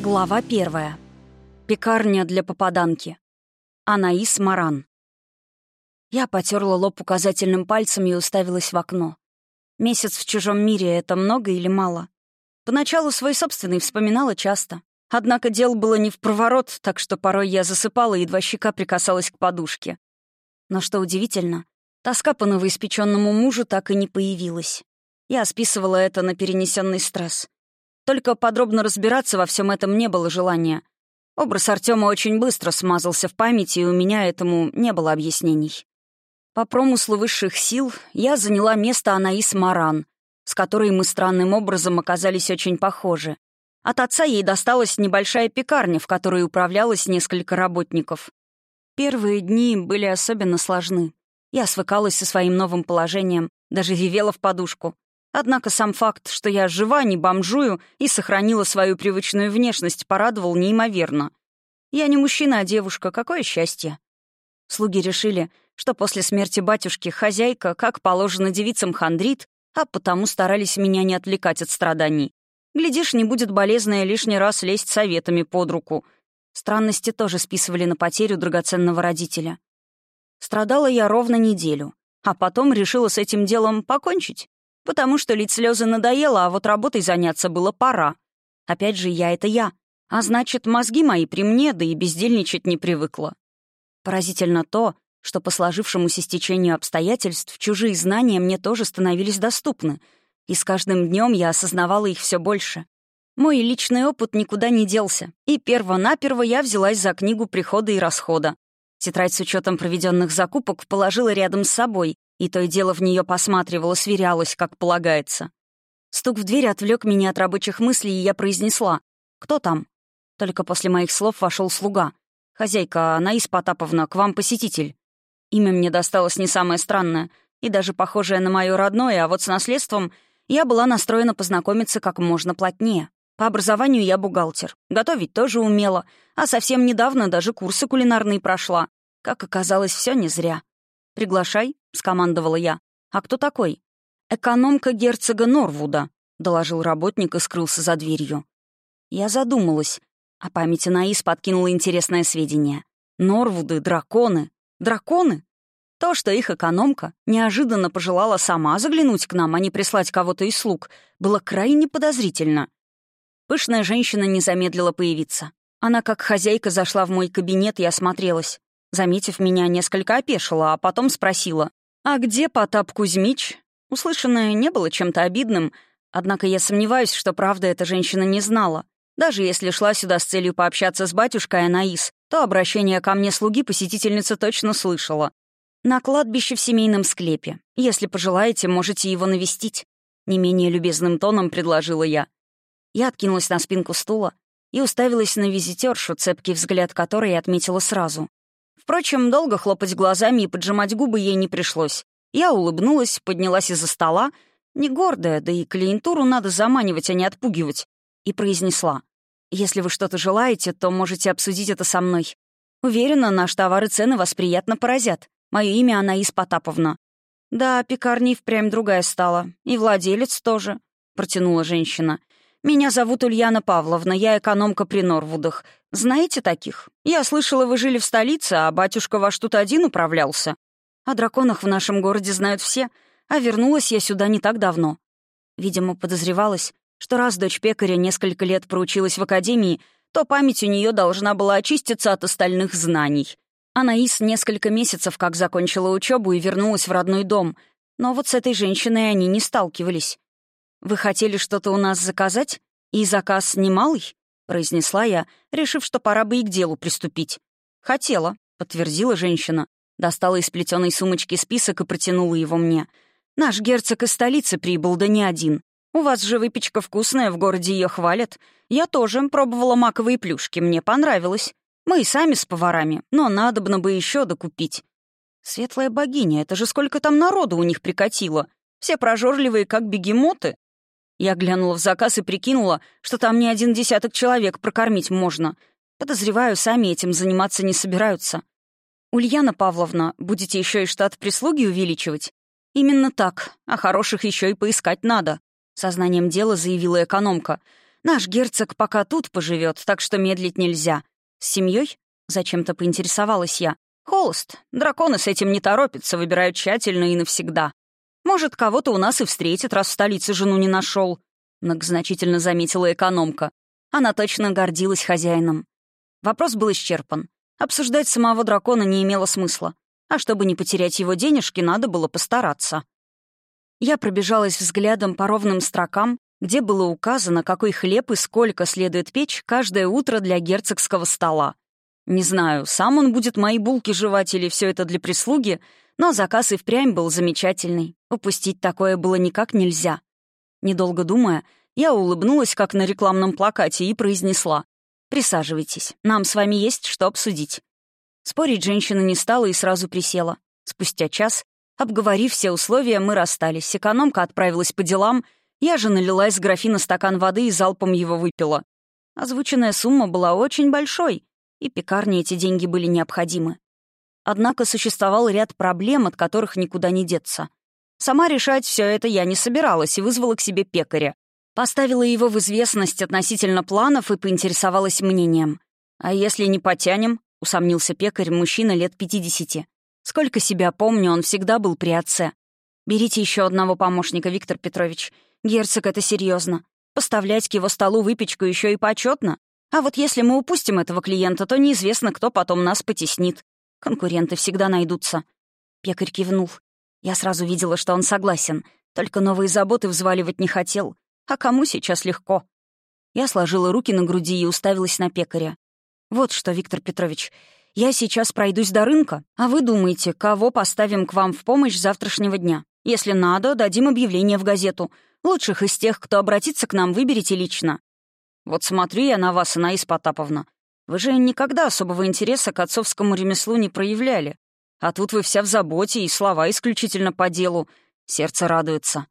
Глава первая. Пекарня для попаданки. Анаис Маран. Я потерла лоб указательным пальцем и уставилась в окно. Месяц в чужом мире — это много или мало? Поначалу свой собственный вспоминала часто. Однако дел было не в проворот, так что порой я засыпала, и едва щека прикасалась к подушке. Но что удивительно, тоска по новоиспеченному мужу так и не появилась. Я списывала это на перенесенный стресс. Только подробно разбираться во всем этом не было желания. Образ Артема очень быстро смазался в памяти, и у меня этому не было объяснений. По промыслу высших сил я заняла место Анаис Маран, с которой мы странным образом оказались очень похожи. От отца ей досталась небольшая пекарня, в которой управлялось несколько работников. Первые дни были особенно сложны. Я свыкалась со своим новым положением, даже ревела в подушку. Однако сам факт, что я жива, не бомжую и сохранила свою привычную внешность, порадовал неимоверно. Я не мужчина, а девушка. Какое счастье. Слуги решили, что после смерти батюшки хозяйка, как положено девицам, хандрит, а потому старались меня не отвлекать от страданий. Глядишь, не будет болезненно лишний раз лезть советами под руку. Странности тоже списывали на потерю драгоценного родителя. Страдала я ровно неделю, а потом решила с этим делом покончить потому что лить слезы надоело, а вот работой заняться было пора. Опять же, я — это я. А значит, мозги мои при мне, да и бездельничать не привыкла. Поразительно то, что по сложившемуся стечению обстоятельств чужие знания мне тоже становились доступны, и с каждым днем я осознавала их все больше. Мой личный опыт никуда не делся, и перво-наперво я взялась за книгу прихода и расхода. Тетрадь с учетом проведенных закупок положила рядом с собой, и то и дело в нее посматривала, сверялась, как полагается. Стук в дверь отвлек меня от рабочих мыслей, и я произнесла «Кто там?». Только после моих слов вошел слуга. «Хозяйка, Анаис Потаповна, к вам посетитель». Имя мне досталось не самое странное, и даже похожее на мое родное, а вот с наследством я была настроена познакомиться как можно плотнее. По образованию я бухгалтер. Готовить тоже умела, а совсем недавно даже курсы кулинарные прошла. Как оказалось, все не зря. «Приглашай», — скомандовала я. «А кто такой?» «Экономка герцога Норвуда», — доложил работник и скрылся за дверью. Я задумалась, а память Анаис подкинула интересное сведение. Норвуды — драконы. Драконы? То, что их экономка неожиданно пожелала сама заглянуть к нам, а не прислать кого-то из слуг, было крайне подозрительно. Пышная женщина не замедлила появиться. Она, как хозяйка, зашла в мой кабинет и осмотрелась. Заметив меня, несколько опешила, а потом спросила, «А где Потап Кузьмич?» Услышанное не было чем-то обидным, однако я сомневаюсь, что правда эта женщина не знала. Даже если шла сюда с целью пообщаться с батюшкой Анаис, то обращение ко мне слуги посетительница точно слышала. «На кладбище в семейном склепе. Если пожелаете, можете его навестить», — не менее любезным тоном предложила я. Я откинулась на спинку стула и уставилась на визитершу, цепкий взгляд которой я отметила сразу. Впрочем, долго хлопать глазами и поджимать губы ей не пришлось. Я улыбнулась, поднялась из-за стола, не гордая, да и клиентуру надо заманивать, а не отпугивать, и произнесла. «Если вы что-то желаете, то можете обсудить это со мной. Уверена, наш товар и цены вас приятно поразят. Мое имя Анаис Потаповна». «Да, пекарней впрямь другая стала. И владелец тоже», — протянула женщина. «Меня зовут Ульяна Павловна, я экономка при Норвудах. Знаете таких? Я слышала, вы жили в столице, а батюшка ваш тут один управлялся. О драконах в нашем городе знают все, а вернулась я сюда не так давно. Видимо, подозревалось, что раз дочь пекаря несколько лет проучилась в академии, то память у нее должна была очиститься от остальных знаний. Анаис несколько месяцев как закончила учебу и вернулась в родной дом, но вот с этой женщиной они не сталкивались. «Вы хотели что-то у нас заказать? И заказ немалый?» произнесла я, решив, что пора бы и к делу приступить. «Хотела», — подтвердила женщина. Достала из плетеной сумочки список и протянула его мне. «Наш герцог из столицы прибыл, да не один. У вас же выпечка вкусная, в городе ее хвалят. Я тоже пробовала маковые плюшки, мне понравилось. Мы и сами с поварами, но надобно бы еще докупить». «Светлая богиня, это же сколько там народу у них прикатило. Все прожорливые, как бегемоты. Я глянула в заказ и прикинула, что там не один десяток человек прокормить можно. Подозреваю, сами этим заниматься не собираются. «Ульяна Павловна, будете еще и штат прислуги увеличивать?» «Именно так, а хороших еще и поискать надо», — сознанием дела заявила экономка. Наш герцог пока тут поживет, так что медлить нельзя. С семьей? Зачем-то поинтересовалась я. Холост. Драконы с этим не торопятся, выбирают тщательно и навсегда. Может, кого-то у нас и встретит, раз в столице жену не нашел. Многозначительно заметила экономка. Она точно гордилась хозяином. Вопрос был исчерпан. Обсуждать самого дракона не имело смысла. А чтобы не потерять его денежки, надо было постараться. Я пробежалась взглядом по ровным строкам, где было указано, какой хлеб и сколько следует печь каждое утро для герцогского стола. Не знаю, сам он будет мои булки жевать или все это для прислуги, но заказ и впрямь был замечательный. Упустить такое было никак нельзя. Недолго думая, я улыбнулась, как на рекламном плакате, и произнесла. «Присаживайтесь, нам с вами есть что обсудить». Спорить женщина не стала и сразу присела. Спустя час, обговорив все условия, мы расстались. Экономка отправилась по делам — я же налила из графина стакан воды и залпом его выпила. Озвученная сумма была очень большой, и пекарне эти деньги были необходимы. Однако существовал ряд проблем, от которых никуда не деться. Сама решать все это я не собиралась и вызвала к себе пекаря. Поставила его в известность относительно планов и поинтересовалась мнением. «А если не потянем?» — усомнился пекарь, мужчина лет пятидесяти. «Сколько себя помню, он всегда был при отце. Берите еще одного помощника, Виктор Петрович. Герцог, это серьезно. Поставлять к его столу выпечку еще и почетно. А вот если мы упустим этого клиента, то неизвестно, кто потом нас потеснит. Конкуренты всегда найдутся. Пекарь кивнул. Я сразу видела, что он согласен. Только новые заботы взваливать не хотел. А кому сейчас легко? Я сложила руки на груди и уставилась на пекаря. «Вот что, Виктор Петрович, я сейчас пройдусь до рынка, а вы думаете, кого поставим к вам в помощь завтрашнего дня? Если надо, дадим объявление в газету. Лучших из тех, кто обратится к нам, выберите лично. Вот смотрю я на вас, Анаис Потаповна. Вы же никогда особого интереса к отцовскому ремеслу не проявляли. А тут вы вся в заботе и слова исключительно по делу. Сердце радуется.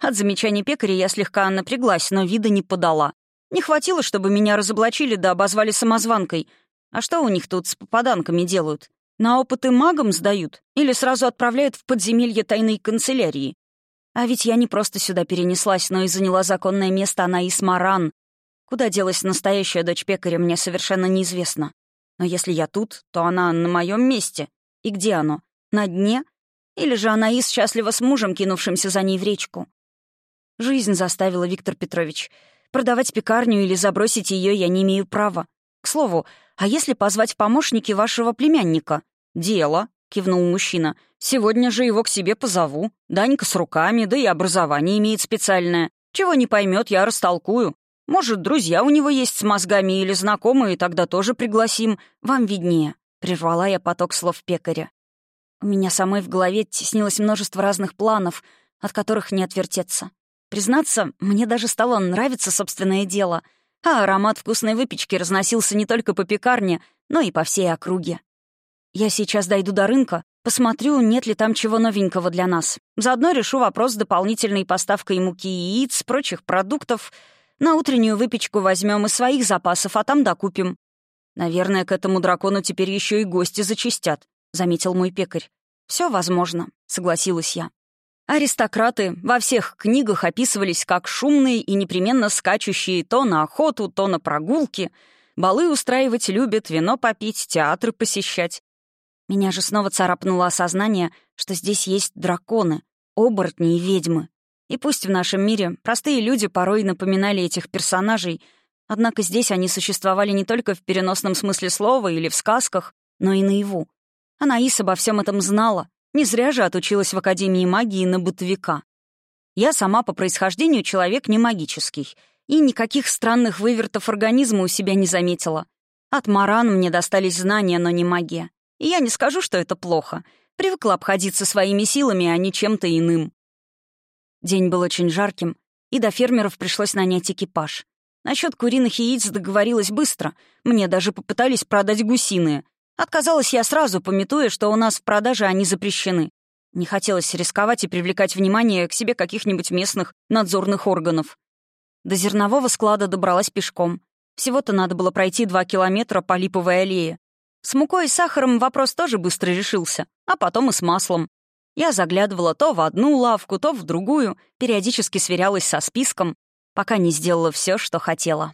От замечаний пекаря я слегка напряглась, но вида не подала. Не хватило, чтобы меня разоблачили да обозвали самозванкой. А что у них тут с попаданками делают? На опыты магам сдают? Или сразу отправляют в подземелье тайной канцелярии? А ведь я не просто сюда перенеслась, но и заняла законное место Анаис Маран. Куда делась настоящая дочь пекаря, мне совершенно неизвестно. Но если я тут, то она на моем месте. И где оно? На дне? Или же Анаис счастлива с мужем, кинувшимся за ней в речку? Жизнь заставила, Виктор Петрович. Продавать пекарню или забросить ее я не имею права. К слову, а если позвать помощники вашего племянника? Дело, — кивнул мужчина. «Сегодня же его к себе позову. Данька с руками, да и образование имеет специальное. Чего не поймет, я растолкую. Может, друзья у него есть с мозгами или знакомые, тогда тоже пригласим. Вам виднее». Прервала я поток слов пекаря. У меня самой в голове теснилось множество разных планов, от которых не отвертеться. Признаться, мне даже стало нравиться собственное дело, а аромат вкусной выпечки разносился не только по пекарне, но и по всей округе. Я сейчас дойду до рынка, посмотрю, нет ли там чего новенького для нас. Заодно решу вопрос с дополнительной поставкой муки и яиц, прочих продуктов. На утреннюю выпечку возьмем из своих запасов, а там докупим. Наверное, к этому дракону теперь еще и гости зачистят, заметил мой пекарь. Все возможно, согласилась я. Аристократы во всех книгах описывались как шумные и непременно скачущие то на охоту, то на прогулки. Балы устраивать любят, вино попить, театры посещать. Меня же снова царапнуло осознание, что здесь есть драконы, оборотни и ведьмы. И пусть в нашем мире простые люди порой напоминали этих персонажей, однако здесь они существовали не только в переносном смысле слова или в сказках, но и наяву. Анаис обо всем этом знала, не зря же отучилась в Академии магии на бытовика. Я сама по происхождению человек не магический, и никаких странных вывертов организма у себя не заметила. От Маран мне достались знания, но не магия. И я не скажу, что это плохо. Привыкла обходиться своими силами, а не чем-то иным. День был очень жарким, и до фермеров пришлось нанять экипаж. Насчет куриных яиц договорилась быстро. Мне даже попытались продать гусиные. Отказалась я сразу, пометуя, что у нас в продаже они запрещены. Не хотелось рисковать и привлекать внимание к себе каких-нибудь местных надзорных органов. До зернового склада добралась пешком. Всего-то надо было пройти два километра по липовой аллее. С мукой и сахаром вопрос тоже быстро решился, а потом и с маслом. Я заглядывала то в одну лавку, то в другую, периодически сверялась со списком. пока не сделала все, что хотела.